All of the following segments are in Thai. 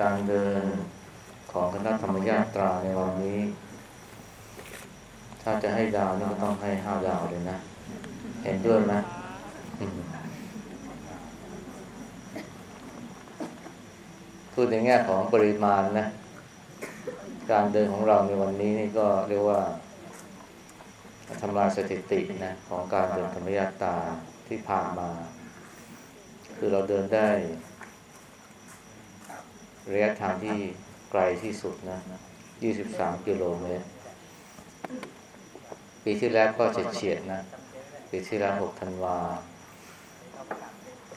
การเดินของคณะธรรมญาตราในวันนี้ ถ้าจะให้ดาวนี่ก็ต้องให้ห้าดาวเลยนะ เห็นด้วยไหมพูดในแง่ของปริมาณนะ การเดินของเราในวันนี้นี่ก็เรียกว่าทำลายสถิตินะของการเดินธรรมยาตาที่ผ่านมา คือเราเดินได้ ระยะทางที่ไกลที่สุดนะ23กิโลเมตร ปีที่แล้วก็เฉียดๆนะ ปีที่แล้ว6ธันวา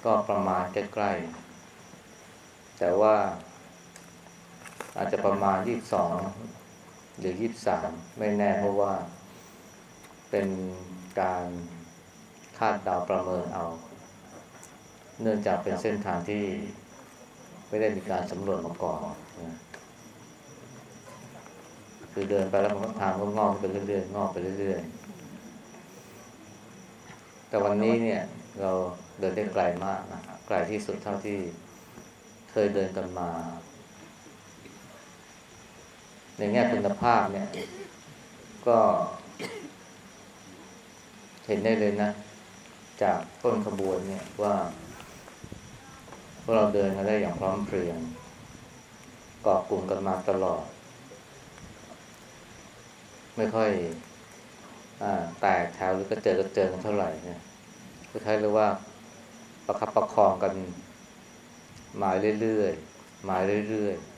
ก็ประมาณใกล้ๆ แต่ว่า อาจจะประมาณ22หรือ23ไม่แน่เพราะว่า เป็นการคาดดาวประเมินเอา เนื่องจากเป็นเส้นทางที่ ไม่ได้มีการสำรวจมาก่อนนะคือเดินไปแล้วมันก็ทางก็งอกไปเรื่อยๆงอกไปเรื่อยๆ แต่วันนี้เนี่ย เราเดินได้ไกลมากนะไกลที่สุดเท่าที่เคยเดินกันมา ในแง่คุณภาพเนี่ย ก็เห็นได้เลยนะ จากต้นขบวนเนี่ยว่า วกเราเดินกันได้อย่างพร้อมเพรียงเกาะกลุ่มกันมาตลอด ไม่ค่อยอแตกแถวหรือกระเจิดกระเจิงกันเท่าไหร่เนี่ยคือใช้เรียกว่าประคับประคองกันมาเรื่อยๆมาเรื่อยๆ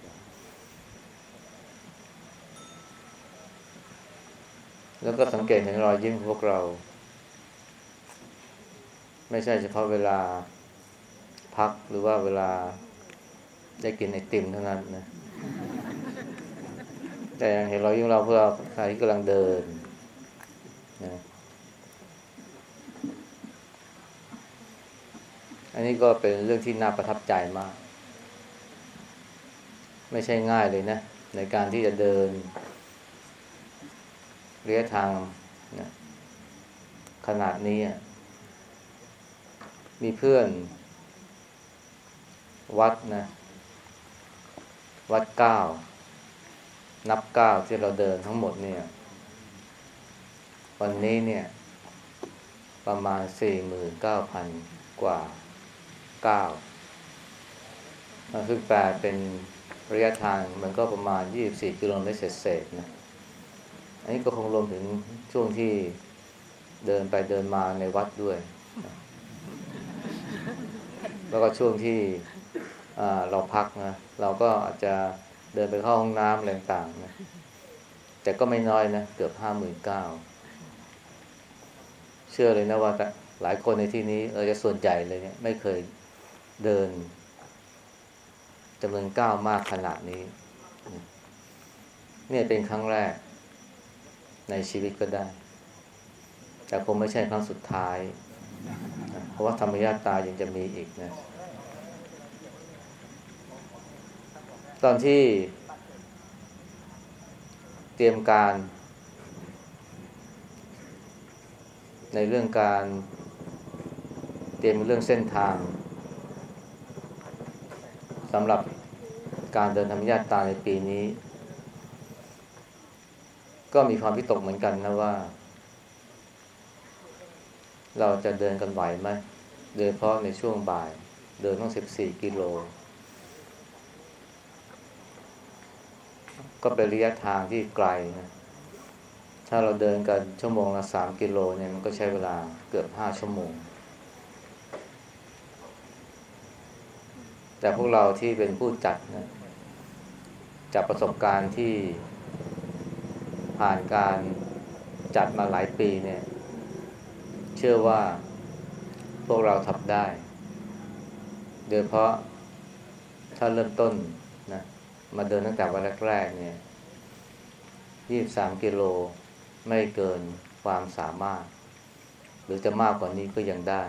แล้วก็สังเกตเห็นรอยยิ้มของพวกเรา ไม่ใช่เฉพาะเวลา พักหรือว่าเวลาได้กินไอติมเท่านั้นนะ แต่ยังเห็นรอยยิ้มเราเพื่อใครที่กำลังเดินนะอันนี้ก็เป็นเรื่องที่น่าประทับใจมาก ไม่ใช่ง่ายเลยนะ ในการที่จะเดินระยทางนะขนาดนี้ มีเพื่อน วัดนะ วัดเก้า นับเก้าที่เราเดินทั้งหมดเนี่ย วันนี้เนี่ย ประมาณสี่หมื่นเก้าพันกว่าเก้าซึ่งแปลเป็นระยะทางมันก็ประมาณยี่บสี่กิโลเมตรเศษๆนะ อันนี้ก็คงรวมถึงช่วงที่เดินไปเดินมาในวัดด้วย แล้วก็ช่วงที่ เราพักนะเราก็อาจจะเดินไปเข้าห้องน้ำอะไรต่างๆนะแต่ก็ไม่น้อยนะ เกือบห้าหมื่นเก้าเชื่อเลยนะว่าหลายคนในที่นี้เออจะส่วนใหญ่เลยเนี่ย ไม่เคยเดินจำนวนก้าวมากขนาดนี้ เนี่ยเป็นครั้งแรกในชีวิตก็ได้ แต่คงไม่ใช่ครั้งสุดท้าย เพราะว่าธรรมญาตายังจะมีอีกนะ ตอนที่เตรียมการ ในเรื่องการเตรียมเรื่องเส้นทางสำหรับการเดินธรรมญาตาในปีนี้ ก็มีความพิตกเหมือนกันนะว่า เราจะเดินกันไหวไหมโดยเฉพาะในช่วงบ่าย เดินต้องสิบสี่กิโล ก็เป็นระยะทางที่ไกลนะถ้าเราเดินกันชั่วโมงละสามกิโลเนี่ยมันก็ใช้เวลาเกือบห้าชั่วโมง แต่พวกเราที่เป็นผู้จัดนะจากประสบการณ์ที่ผ่านการจัดมาหลายปีเนี่ย เชื่อว่าพวกเราทำได้ โดยเพราะถ้าเริ่มต้น มาเดินตั้งแต่วันแรกๆเนี่ยยี่บสามกิโลไม่เกินความสามารถ หรือจะมากกว่านี้ก็ยังได้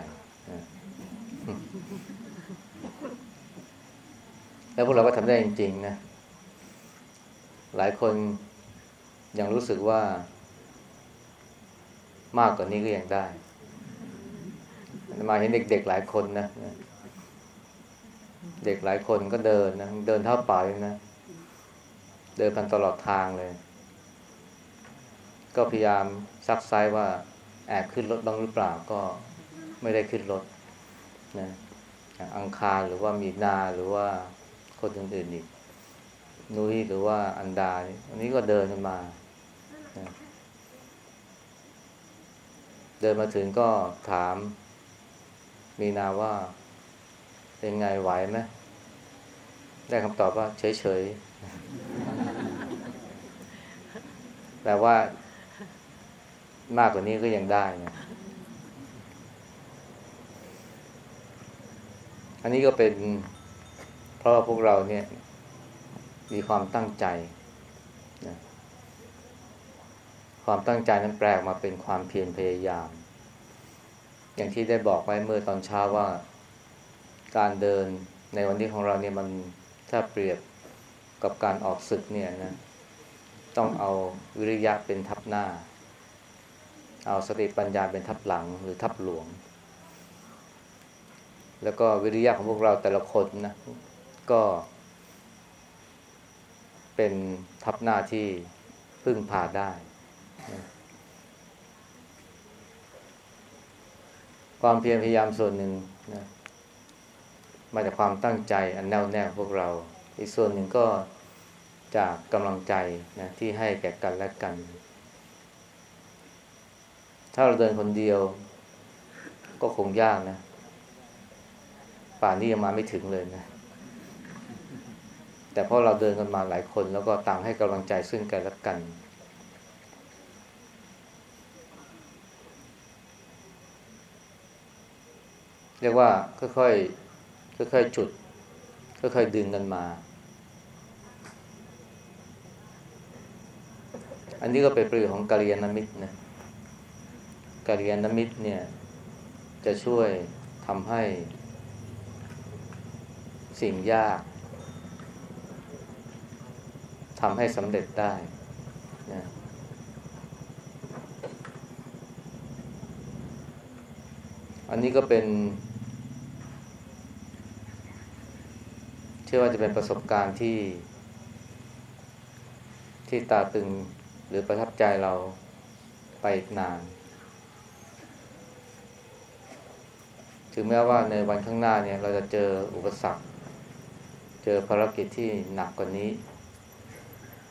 แล้วพวกเราก็ทำได้จริงๆนะหลายคนยังรู้สึกว่ามากกว่านี้ก็ยังได้ มาเห็นเด็กๆหลายคนนะ เด็กหลายคนก็เดินนะ เดินเท่าเปล่าเลยนะ เดินพันตลอดทางเลย ก็พยายามซักไซว่าแอบขึ้นรถบ้างหรือเปล่าก็ไม่ได้ขึ้นรถนะอย่างอังคารหรือว่ามีนาหรือว่าคนอื่นๆอีกนุ้ยหรือว่าอันดาอันนี้ก็เดินกันมานะเดินมาถึงก็ถาม มีนาว่าเป็นไงไหวไหมได้คำตอบว่าเฉยๆ แปลว่ามากกว่านี้ก็ยังได้นะอันนี้ก็เป็น เพราะว่าพวกเราเนี่ย มีความตั้งใจนะความตั้งใจนั้นแปลออกมาเป็นความเพียรพยายาม อย่างที่ได้บอกไว้เมื่อตอนเช้าว่าการเดินในวันนี้ของเราเนี่ยมันถ้าเปรียบกับการออกศึกเนี่ยนะ ต้องเอาวิริยะเป็นทับหน้า เอาสติปัญญาเป็นทับหลังหรือทับหลวง แล้วก็วิริยะของพวกเราแต่ละคนนะก็ เป็นทับหน้าที่พึ่งพาได้ความเพียรพยายามส่วนหนึ่งนะมาจากความตั้งใจอันแน่วแน่พวกเรา อีกส่วนหนึ่งก็ จากกำลังใจนะที่ให้แก่กันและกัน ถ้าเราเดินคนเดียว ก็คงยากนะ ป่านนี้ยังมาไม่ถึงเลยนะ แต่เพราะเราเดินกันมาหลายคน แล้วก็ต่างให้กำลังใจซึ่งกันและกัน เรียกว่าค่อยๆค่อยๆจุดค่อยๆดึงกันมา อันนี้ก็เป็นประโยชน์ของกาเรียนมิตรนะกาเรียนมิตรเนี่ย จะช่วยทำให้สิ่งยากทำให้สำเร็จได้นะอันนี้ก็เป็นเชื่อว่าจะเป็นประสบการณ์ที่ที่ตาตึง หรือประทับใจเราไปอีกนาน ถึงแม้ว่าในวันข้างหน้าเนี่ย เราจะเจออุปสรรค เจอภารกิจที่หนักกว่านี้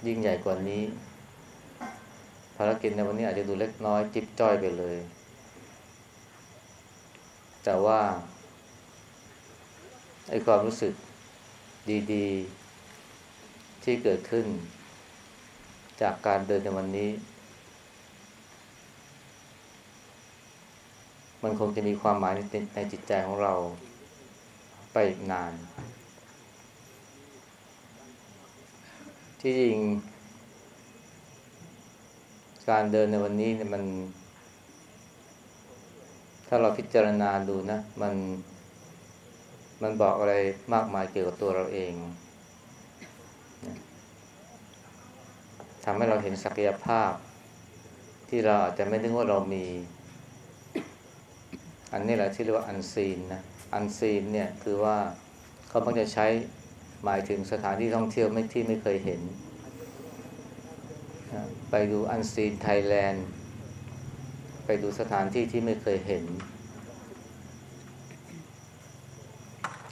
ยิ่งใหญ่กว่านี้ ภารกิจในวันนี้อาจจะดูเล็กน้อย จิบจ้อยไปเลย แต่ว่าไอ้ความรู้สึกดี ๆ ที่เกิดขึ้น จากการเดินในวันนี้ มันคงจะมีความหมายในในจิตใจของเราไปอีกนาน ที่จริง การเดินในวันนี้เนี่ยมัน ถ้าเราพิจารณาดูนะ มัน มันบอกอะไรมากมายเกี่ยวกับตัวเราเอง ทำให้เราเห็นศักยภาพ ที่เราอาจจะไม่นึกว่าเรามี อันนี้แหละที่เรียกว่าอันซีนนะอันซีนเนี่ยคือว่าเขามักจะใช้หมายถึงสถานที่ท่องเที่ยวไม่ที่ไม่เคยเห็น ไปดูอันซีนไทยแลนด์ ไปดูสถานที่ที่ไม่เคยเห็น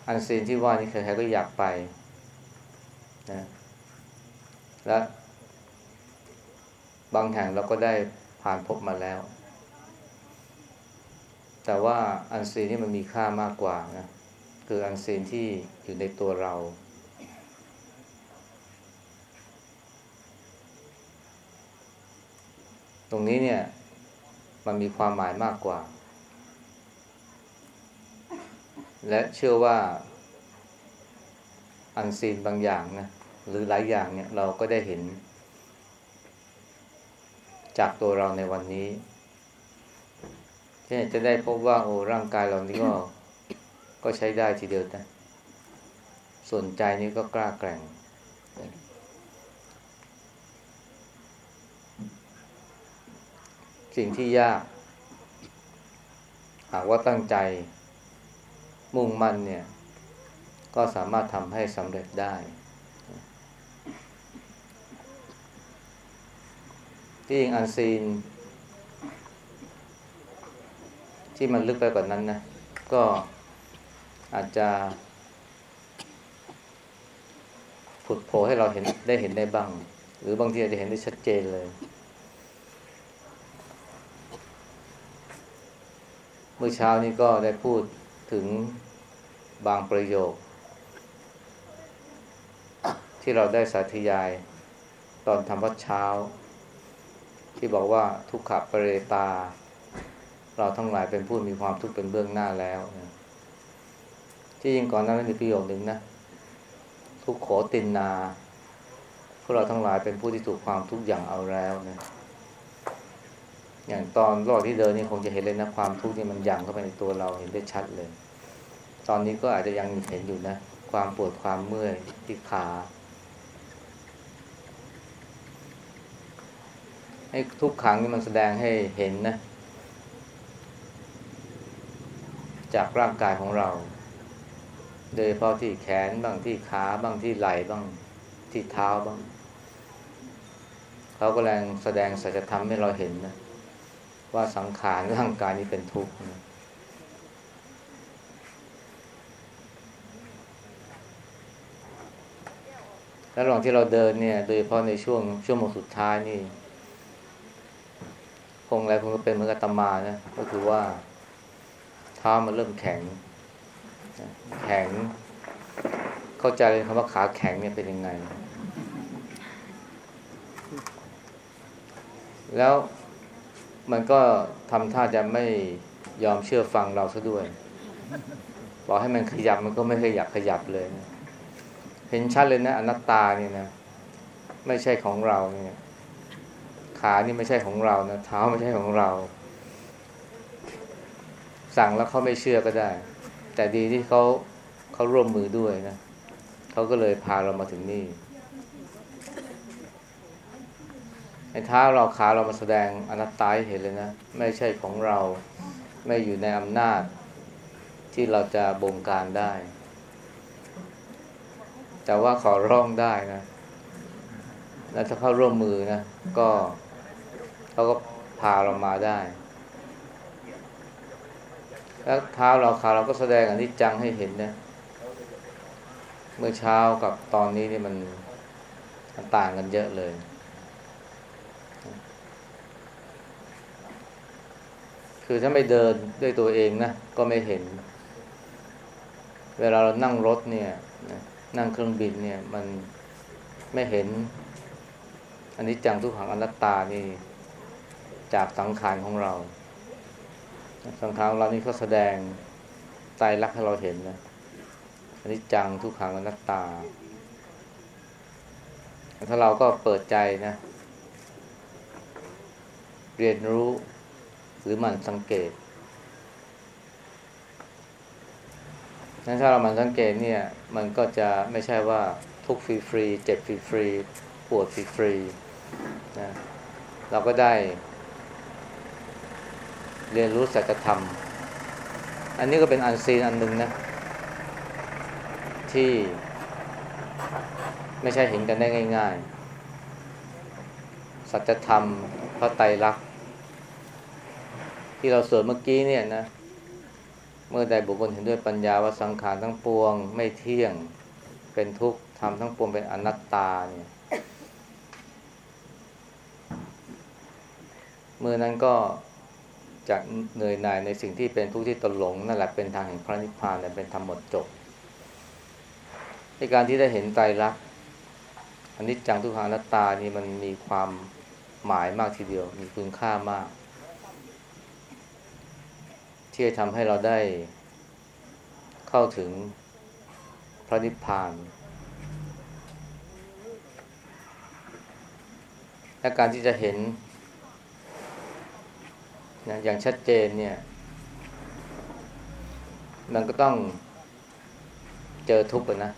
อันซีนที่ว่านี่ใครๆก็อยากไปนะและ บางแห่งเราก็ได้ผ่านพบมาแล้ว แต่ว่าอันซีนที่มันมีค่ามากกว่านะคืออันซีนที่อยู่ในตัวเรา ตรงนี้เนี่ยมันมีความหมายมากกว่า และเชื่อว่าอันซีนบางอย่างนะหรือหลายอย่างเนี่ยเราก็ได้เห็น จากตัวเราในวันนี้เช่นจะได้พบว่าโอ้ร่างกายเรานี่ก็ก็ใช้ได้ทีเดียวนะส่วนใจนี่ก็กล้าแกร่ง สิ่งที่ยาก หากว่าตั้งใจมุ่งมั่นเนี่ยกก็สามารถทำให้สำเร็จได้ ที่ยิงอันซีน ที่มันลึกไปกว่านนั้นนะ ก็อาจจะผุดโผล่ให้เราเห็นได้เห็นได้บ้าง หรือบางทีอาจจะเห็นได้ชัดเจนเลย เมื่อเช้านี้ก็ได้พูดถึงบางประโยค ที่เราได้สาธยายตอนทำวัดเช้า ที่บอกว่าทุกขปเรตา เราทั้งหลายเป็นผู้มีความทุกข์เป็นเบื้องหน้าแล้วนะที่ยิงก่อนนั้นมีประโยคหนึ่งนะทุกโขตินนาพวกเราทั้งหลายเป็นผู้ที่ถูกความทุกข์อย่างเอาแล้วนะอย่างตอนรอดที่เดินนี่คงจะเห็นเลยนะความทุกข์ที่มันยั่งเข้าไปในตัวเราเห็นได้ชัดเลย ตอนนี้ก็อาจจะยังเห็นอยู่นะ ความปวดความเมื่อยที่ขา ให้ทุกขังนี่มันแสดงให้เห็นนะ จากร่างกายของเรา โดยเฉพาะที่แขนบ้างที่ขาบ้างที่ไหล่บ้างที่เท้าบ้าง เขาก็แรงแสดงสัจธรรมให้เราเห็นนะ ว่าสังขารร่างกายนี้เป็นทุกข์นะแล้วระหว่างที่เราเดินเนี่ย โดยเฉพาะในช่วงช่วงโมงสุดท้ายนี่ คงอะไรคงจะเป็นเหมือนกับตมานะก็คือว่า เท้ามันเริ่มแข็ง แข็ง เข้าใจเลยคำว่าขาแข็งเนี่ยเป็นยังไง แล้วมันก็ทำท่าจะไม่ยอมเชื่อฟังเราซะด้วยบอกให้มันขยับมันก็ไม่ขยับขยับเลยนะเห็นชัดเลยนะอนัตตาเนี่ยนะ ไม่ใช่ของเราเนี่ย ขานี่ไม่ใช่ของเรานะเท้าไม่ใช่ของเรา สั่งแล้วเขาไม่เชื่อก็ได้ แต่ดีที่เขาเขาร่วมมือด้วยนะเขาก็เลยพาเรามาถึงนี่ไอ้เท้าเราขาเรามาแสดงอนัตตาให้เห็นเลยนะ ไม่ใช่ของเราไม่อยู่ในอำนาจ ที่เราจะบงการได้ แต่ว่าขอร้องได้นะแล้วถ้าเขาร่วมมือนะ ก็ เขาก็พาเรามาได้ แล้วเท้าเราขาเราก็แสดงอันิจจังให้เห็นนะ เมื่อเช้ากับตอนนี้นี่มันต่างกันเยอะเลย คือถ้าไม่เดินด้วยตัวเองนะ ก็ไม่เห็น เวลาเรานั่งรถเนี่ยนั่งเครื่องบินเนี่ย มันไม่เห็น อันนี้จังทุกขังอนัตตานี่ จากสังขารของเรา สังขารของเรานี่ก็แสดงไตรลักษณ์ให้เราเห็นนะอันนี้จังทุกขังอนัตตา ถ้าเราก็เปิดใจนะ เรียนรู้หรือมันสังเกตนั้นถ้าเรามันสังเกตเนี่ย มันก็จะไม่ใช่ว่าทุกข์ฟรีฟรีเจ็บฟรีฟรีปวดฟรีฟรีนะเราก็ได้ เรียนรู้สัจธรรม อันนี้ก็เป็น unseen อันหนึ่งนะ ที่ไม่ใช่เห็นกันได้ง่าย ๆ สัจธรรมพระไตรลักษณ์ที่เราสวดเมื่อกี้เนี่ยนะ เมื่อใดบุคคลเห็นด้วยปัญญาว่าสังขารทั้งปวง ไม่เที่ยงเป็นทุกข์ทำทั้งปวงเป็นอนัตตาเนี่ยเมื่อนั้นก็ จะเหนื่อยหน่ายในสิ่งที่เป็นทุกข์ที่ตนหลงนั่นแหละเป็นทางแห่งพระนิพพานเป็นธรรมหมดจบในการที่ได้เห็นไตรลักษณ์อันนี้จังทุกขังอนัตตานี่มันมีความหมายมากทีเดียว มีคุณค่ามาก ที่จะทำให้เราได้เข้าถึงพระนิพพานและการที่จะเห็น นะอย่างชัดเจนเนี่ย มันก็ต้องเจอทุกข์นะ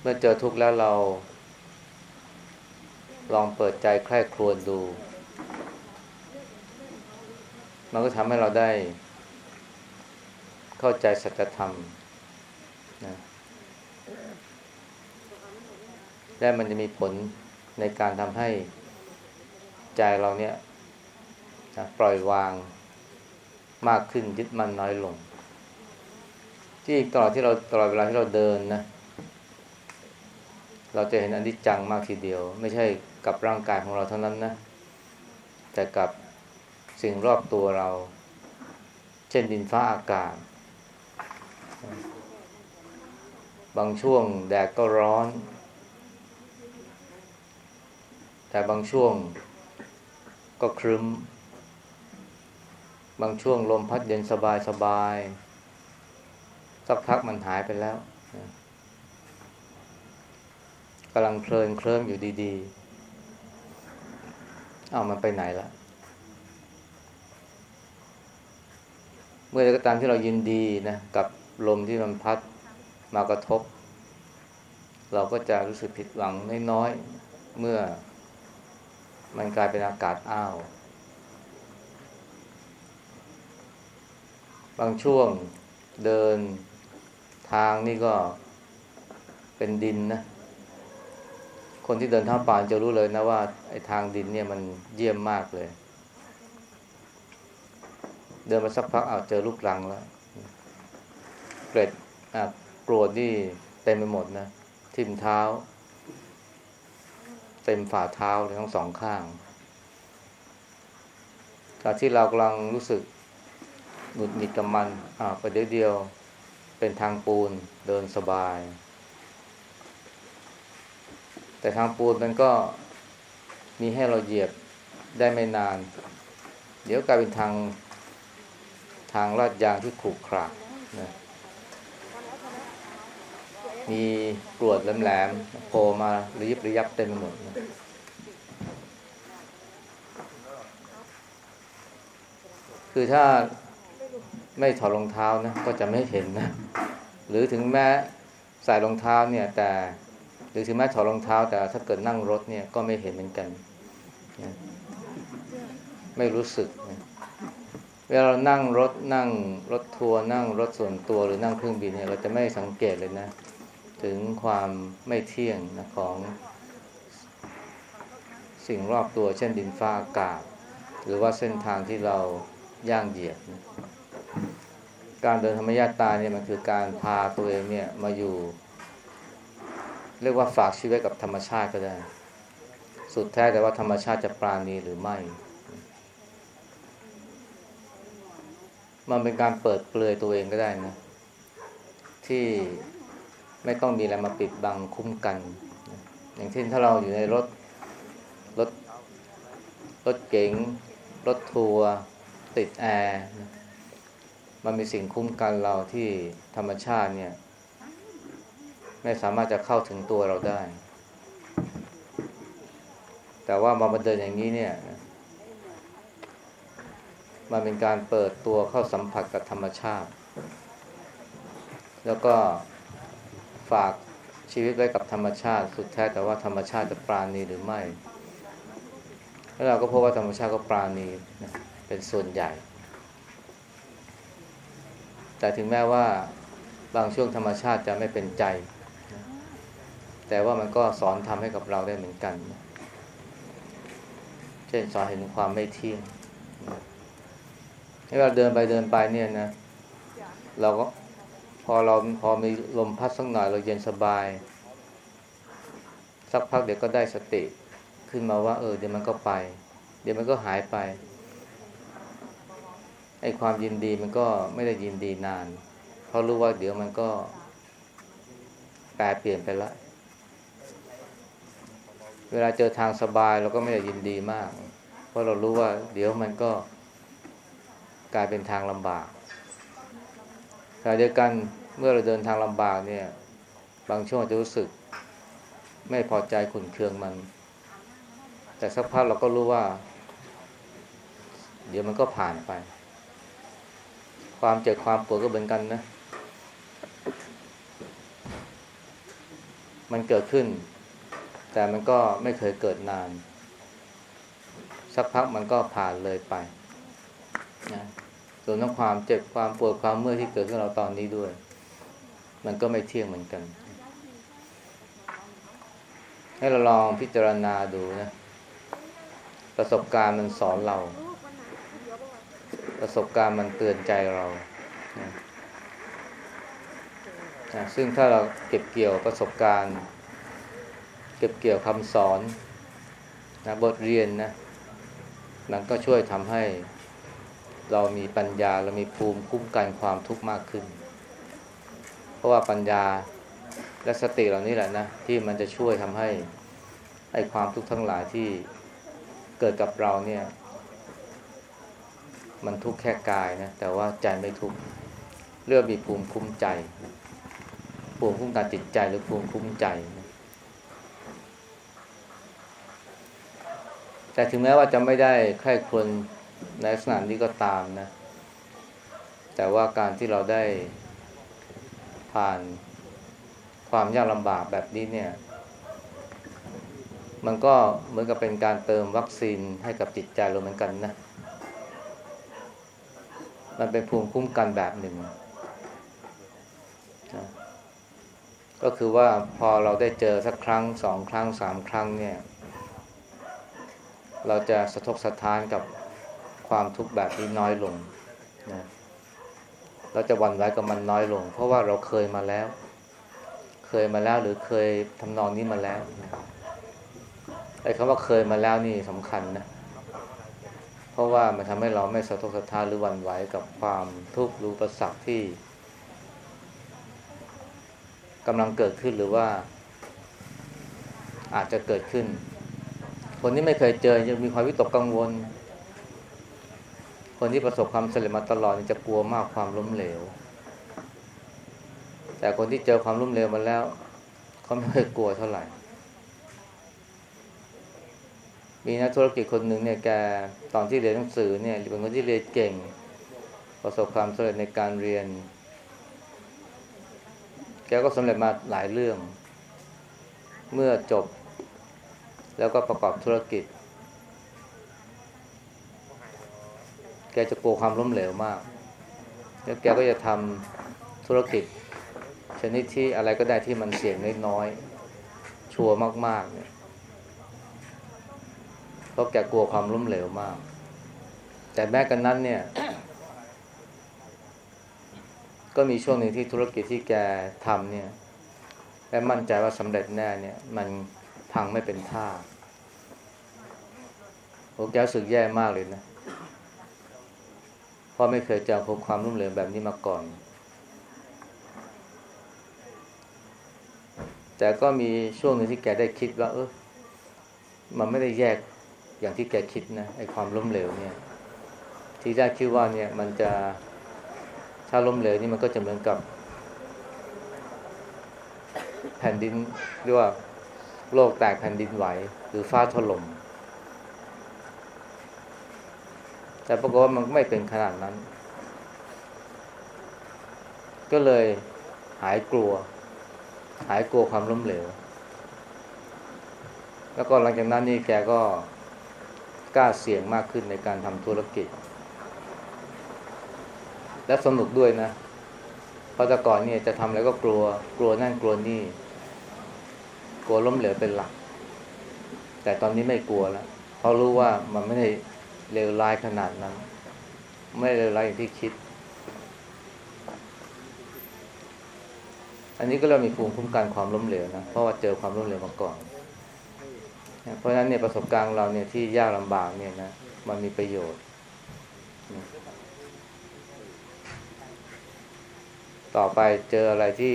เมื่อเจอทุกข์แล้วเรา ลองเปิดใจใคร่ครวญดู มันก็ทำให้เราได้ เข้าใจสัจธรรมนะและมันจะมีผลในการทำให้ ใจเราเนี่ยนะปล่อยวางมากขึ้นยึดมั่นน้อยลง ที่ตลอดที่เราตลอดเวลาที่เราเดินนะ เราจะเห็นอนิจจังมากทีเดียว ไม่ใช่กับร่างกายของเราเท่านั้นนะ แต่กับสิ่งรอบตัวเรา เช่นดินฟ้าอากาศ บางช่วงแดดก็ร้อน แต่บางช่วง ก็ครึ้ม บางช่วงลมพัดเย็นสบายสบาย สักพักมันหายไปแล้วกำลังเพลินเคลิ้มอยู่ดีๆ เอามันไปไหนละเมื่อใดก็ตามที่เรายินดีนะกับลมที่มันพัดมากระทบ เราก็จะรู้สึกผิดหวังน้อยๆเมื่อ มันกลายเป็นอากาศอ้าว บางช่วงเดินทางนี่ก็เป็นดินนะ คนที่เดินท่าป่าจะรู้เลยนะว่าไอ้ทางดินเนี่ยมันเยี่ยมมากเลย เดินมาสักพักเอาเจอลูกรังแล้ว เกร็ดอะกรวดนี่เต็มไปหมดนะ ทิ่มเท้า เต็มฝ่าเท้าเลยทั้งสองข้างจากที่เรากำลังรู้สึกหงุดหงิดกับมันอ่าไปเดี๋ยวเดียวเป็นทางปูนเดินสบาย แต่ทางปูนมันก็มีให้เราเหยียบได้ไม่นาน เดี๋ยวกลายเป็นทางทางลาดยางที่ขรุขระนะ มีกรวดแหลมๆโผล่มาระยิบระยับเต็มไปหมดนะคือถ้าไม่ถอดรองเท้านะก็จะไม่เห็นนะ หรือถึงแม้ใส่รองเท้าเนี่ย แต่หรือถึงแม้ถอดรองเท้า แต่ถ้าเกิดนั่งรถเนี่ยก็ไม่เห็นเหมือนกันนะไม่รู้สึกนะเวลาเรานั่งรถนั่งรถทัวร์นั่งรถส่วนตัวหรือนั่งเครื่องบินเนี่ยเราจะไม่สังเกตเลยนะ ถึงความไม่เที่ยงนะของสิ่งรอบตัวเช่นดินฟ้าอากาศ หรือว่าเส้นทางที่เราย่างเหยียบนะการเดินธรรมญาตาเนี่ยมันคือการพาตัวเองเนี่ยมาอยู่ เรียกว่าฝากชีวิตกับธรรมชาติก็ได้ สุดแท้แต่ว่าธรรมชาติจะปราณีหรือไม่ มันเป็นการเปิดเปลือยตัวเองก็ได้นะที่ ไม่ต้องมีอะไรมาปิดบังคุ้มกัน อย่างเช่นถ้าเราอยู่ในรถรถรถเก๋งรถทัวร์ติดแอร์มันมีสิ่งคุ้มกันเราที่ธรรมชาติเนี่ย ไม่สามารถจะเข้าถึงตัวเราได้ แต่ว่ามาบันเดินอย่างนี้เนี่ยมันเป็นการเปิดตัวเข้าสัมผัสกับธรรมชาติ แล้วก็ ฝากชีวิตไว้กับธรรมชาติ สุดแท้แต่ว่าธรรมชาติจะปราณีหรือไม่ แล้วเราก็พบว่าธรรมชาติก็ปราณีนะเป็นส่วนใหญ่ แต่ถึงแม้ว่าบางช่วงธรรมชาติจะไม่เป็นใจ แต่ว่ามันก็สอนทำให้กับเราได้เหมือนกัน เช่นสอนเห็นความไม่เที่ยงนะให้เราเดินไปเดินไปเนี่ยนะ เราก็ พอเราพอมีลมพัดสักหน่อยเราเย็นสบาย สักพักเดี๋ยวก็ได้สติขึ้นมาว่า เออเดี๋ยวมันก็ไป เดี๋ยวมันก็หายไปไอ้ความยินดีมันก็ไม่ได้ยินดีนาน เพราะรู้ว่าเดี๋ยวมันก็แปรเปลี่ยนไปละเวลาเจอทางสบายเราก็ไม่ได้ยินดีมาก เพราะเรารู้ว่า เดี๋ยวมันก็กลายเป็นทางลำบาก ขณะเดียวกันเมื่อเราเดินทางลำบากเนี่ย บางช่วงจะรู้สึก ไม่พอใจขุนเคืองมัน แต่สักพักเราก็รู้ว่า เดี๋ยวมันก็ผ่านไป ความเจ็บความปวดก็เหมือนกันนะ มันเกิดขึ้น แต่มันก็ไม่เคยเกิดนาน สักพักมันก็ผ่านเลยไปนะ รวมทั้งความเจ็บความปวดความเมื่อยที่เกิดขึ้นเราตอนนี้ด้วย มันก็ไม่เที่ยงเหมือนกัน ให้เราลองพิจารณาดูนะ ประสบการณ์มันสอนเรา ประสบการณ์มันเตือนใจเรานะซึ่งถ้าเราเก็บเกี่ยวประสบการณ์ เก็บเกี่ยวคำสอนนะบทเรียนนะมันก็ช่วยทำให้ เรามีปัญญาเรามีภูมิคุ้มกันความทุกข์มากขึ้น เพราะว่าปัญญาและสติเหล่านี้แหละนะ ที่มันจะช่วยทำให้ไอ้ความทุกข์ทั้งหลายที่เกิดกับเราเนี่ย มันทุกข์แค่กายนะแต่ว่าใจไม่ทุกข์เรื่องมีภูมิคุ้มใจ ภูมิคุ้มกันจิตใจหรือภูมิคุ้มใจ แต่ถึงแม้ว่าจะไม่ได้ใคร่ควร ในลักษณะนี้ก็ตามนะ แต่ว่าการที่เราได้ผ่านความยากลำบากแบบนี้เนี่ย มันก็เหมือนกับเป็นการเติมวัคซีนให้กับจิตใจเราเหมือนกันนะ มันเป็นภูมิคุ้มกันแบบหนึ่งนะก็คือว่าพอเราได้เจอสักครั้งสองครั้งสามครั้งเนี่ย เราจะสะทกสะท้านกับ ความทุกข์แบบนี้น้อยลงนะเราจะหวั่นไหวกับมันน้อยลง เพราะว่าเราเคยมาแล้ว เคยมาแล้วหรือเคยทำนองนี้มาแล้วไอ้คำว่าเคยมาแล้วนี่สำคัญนะ เพราะว่ามันทำให้เราไม่สะทกสะท้านหรือหวั่นไหวกับความทุกข์รือประสักที่กำลังเกิดขึ้นหรือว่า อาจจะเกิดขึ้น คนที่ไม่เคยเจอยังมีความวิตกกังวล คนที่ประสบความสำเร็จมาตลอดจะกลัวมากความล้มเหลว แต่คนที่เจอความล้มเหลวมาแล้วเขาไม่เคยกลัวเท่าไหร่ มีนักธุรกิจคนหนึ่งเนี่ยแกตอนที่เรียนหนังสือเนี่ยเป็นคนที่เรียนเก่ง ประสบความสำเร็จในการเรียน แกก็สำเร็จมาหลายเรื่อง เมื่อจบ แล้วก็ประกอบธุรกิจ กจะกลัวความล้มเหลวมาก แล้วแกก็จะทำธุรกิจ ชนิดที่อะไรก็ได้ที่มันเสี่ยงน้อยๆชัวร์มากๆเนี่ยเพราะแกกลัวความล้มเหลวมาก แต่แม้กันนั้นเนี่ย ก็มีช่วงหนึ่งที่ธุรกิจที่แกทำเนี่ยและมั่นใจว่าสำเร็จแน่เนี่ย มันพังไม่เป็นท่าโอ้แกรู้สึกแย่มากเลยนะ ราะไม่เคยเจอพบความล้มเหลวแบบนี้มาก่อน แต่ก็มีช่วงหนึ่งที่แกได้คิดว่า เออมันไม่ได้แยกอย่างที่แกคิดนะไอ้ความล้มเหลวเนี่ย ที่แรกคิดว่าเนี่ย มันจะถ้าล้มเหลวนี่มันก็จะเหมือนกับ แผ่นดินเรียกว่าโลกแตกแผ่นดินไหว หรือฟ้าถล่ม แต่ปรากฏว่ามันไม่เป็นขนาดนั้น ก็เลยหายกลัว หายกลัวความล้มเหลว แล้วก็หลังจากนั้นนี่แกก็กล้าเสี่ยงมากขึ้นในการทำธุรกิจ และสนุกด้วยนะเพราะแต่ก่อนเนี่ยจะทำอะไรก็กลัว กลัวนั่นกลัวนี่ กลัวล้มเหลวเป็นหลัก แต่ตอนนี้ไม่กลัวแล้วเพราะรู้ว่ามันไม่ได้ เลวร้ายขนาดนั้น ไม่เลวร้ายอย่างที่คิด อันนี้ก็เรามีภูมิคุ้มกันความล้มเหลวนะ เพราะว่าเจอความล้มเหลวมาก่อน เพราะฉะนั้นเนี่ยประสบการณ์เราเนี่ยที่ยากลำบากเนี่ยนะมันมีประโยชน์ ต่อไปเจออะไรที่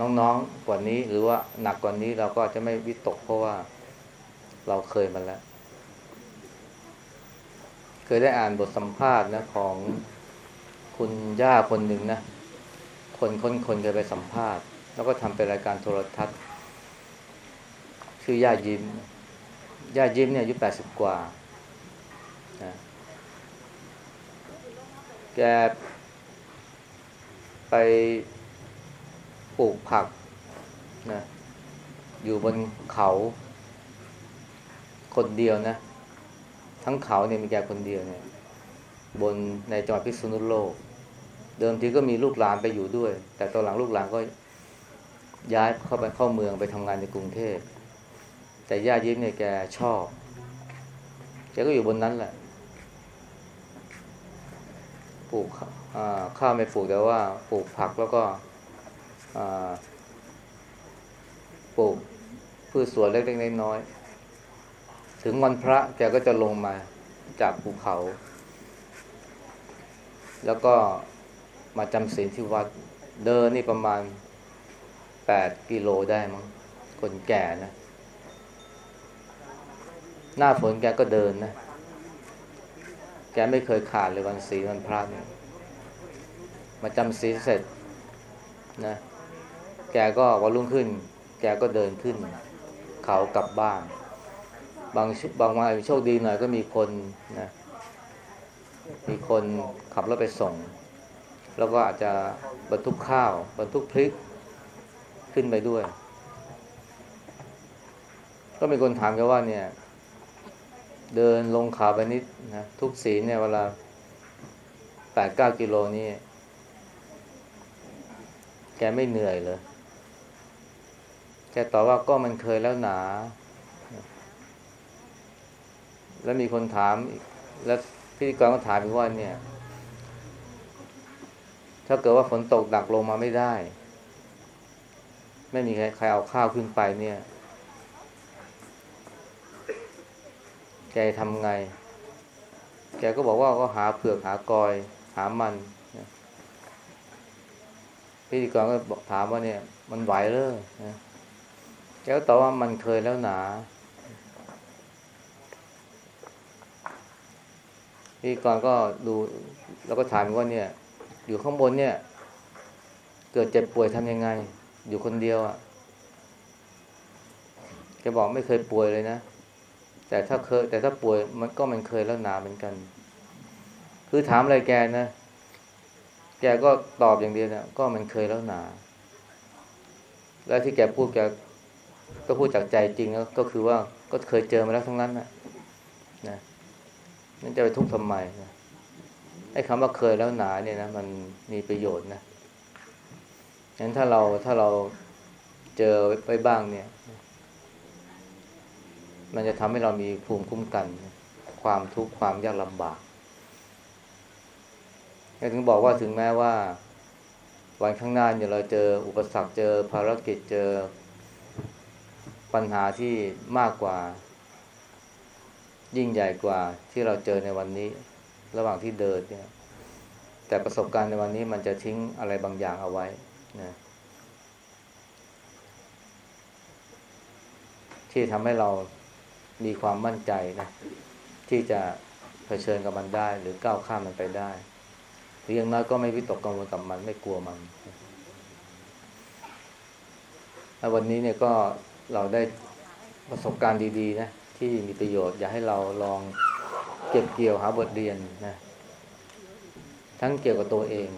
น้องๆกว่านี้หรือว่าหนักกว่านี้เราก็จะไม่วิตกเพราะว่าเราเคยมาแล้ว เคยได้อ่านบทสัมภาษณ์นะของคุณย่าคนหนึ่งนะ คนคนคนเคยไปสัมภาษณ์ แล้วก็ทำเป็นรายการโทรทัศน์ ชื่อย่ายิ้ม ย่ายิ้มเนี่ยอายุแปดสิบกว่านะแกไปปลูกผักนะอยู่บนเขา คนเดียวนะ ทั้งเขาเนี่ยมีแกคนเดียวเนี่ย บนในจังหวัดพิษณุโลก เดิมทีก็มีลูกหลานไปอยู่ด้วย แต่ตอนหลังลูกหลานก็ย้ายเข้าไปเข้าเมืองไปทำงานในกรุงเทพ แต่ย่ายิ้มเนี่ยแกชอบ แกก็อยู่บนนั้นแหละ ปลูกข้าวไม่ปลูกแต่ว่าปลูกผักแล้วก็ปลูกพืชสวนเล็กๆน้อยๆ ถึงวันพระแกก็จะลงมาจากภูเขา แล้วก็มาจำศีลที่วัด เดินนี่ประมาณแปดกิโลได้มั้งคนแก่นะ หน้าฝนแกก็เดินนะ แกไม่เคยขาดเลยวันศีลวันพระเนี่ยมาจำศีลเสร็จนะ แกก็วันรุ่งขึ้น แกก็เดินขึ้น เขากลับบ้าน บางบางวันโชคดีหน่อยก็มีคนนะมีคนขับรถไปส่ง แล้วก็อาจจะบรรทุกข้าว บรรทุกพริกขึ้นไปด้วย ก็มีคนถามกันว่าเนี่ย เดินลงเขาไปนิดนะทุกสีเนี่ยเวลาแปดเก้ากิโลนี่แกไม่เหนื่อยเลยแกตอบว่าก็มันเคยแล้วหนา แล้วมีคนถามแล้วพิธีกรก็ถามอีกว่าเนี่ย ถ้าเกิดว่าฝนตกดักลงมาไม่ได้ ไม่มีใครใครเอาข้าวขึ้นไปเนี่ยแกทำไง แกก็บอกว่าก็หาเผือกหากอย หามันพิธีกรก็บอกถามว่าเนี่ย มันไหวเลยนะแกก็ตอบว่ามันเคยแล้วหนา พิธีกรก็ดูแล้วก็ถามว่าเนี่ย อยู่ข้างบนเนี่ย เกิดเจ็บป่วยทำยังไง อยู่คนเดียวอะ่ะแกบอกไม่เคยป่วยเลยนะ แต่ถ้าเคย แต่ถ้าป่วยมันก็มันเคยแล้วหนาเหมือนกัน คือถามอะไรแกนะ แกก็ตอบอย่างเดียวนะก็มันเคยแล้วหนา แล้วที่แกพูดแกก็พูดจากใจจริงแล้วก็คือว่าก็เคยเจอมาแล้วทั้งนั้นนะนะ นั่นจะไปทุกข์ทำไมนะไอ้คำว่าเคยแล้วหนาเนี่ยนะมันมีประโยชน์นะงั้นถ้าเราถ้าเราเจอไว้บ้างเนี่ย มันจะทำให้เรามีภูมิคุ้มกัน ความทุกข์ความยากลำบากถึงบอกว่าถึงแม้ว่า วันข้างหน้าเนี่ยเราเจออุปสรรคเจอภารกิจเจอปัญหาที่มากกว่า ยิ่งใหญ่กว่าที่เราเจอในวันนี้ ระหว่างที่เดินเนี่ยแต่ประสบการณ์ในวันนี้มันจะทิ้งอะไรบางอย่างเอาไว้นะที่ทำให้เรามีความมั่นใจนะที่จะเผชิญกับมันได้ หรือก้าวข้ามมันไปได้ หรืออย่างน้อยก็ไม่วิตกกังวลกับมันไม่กลัวมันแล้ววันนี้เนี่ยก็เราได้ประสบการณ์ดีๆนะ ที่มีประโยชน์ อยากให้เราลองเก็บเกี่ยวหาบทเรียนนะทั้งเกี่ยวกับตัวเอง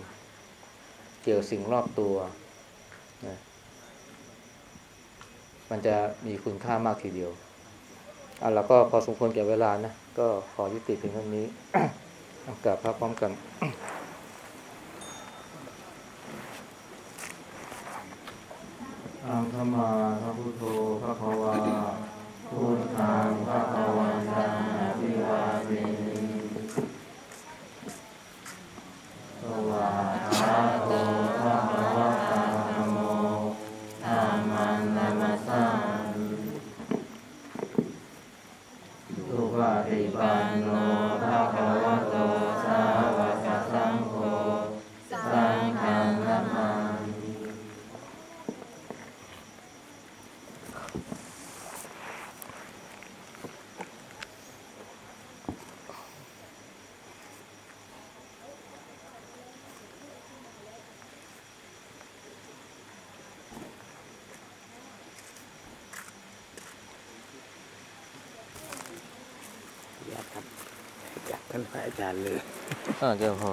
เกี่ยวสิ่งรอบตัวนะมันจะมีคุณค่ามากทีเดียวอะเราก็พอสมควรแก่เวลานะ ก็ขอยุติเพียงเท่านี้อากลับพระพร้อมกันอังคมาพระพุทโธพระภวา พุทธังพระภวันตังอภิวาเท อยากค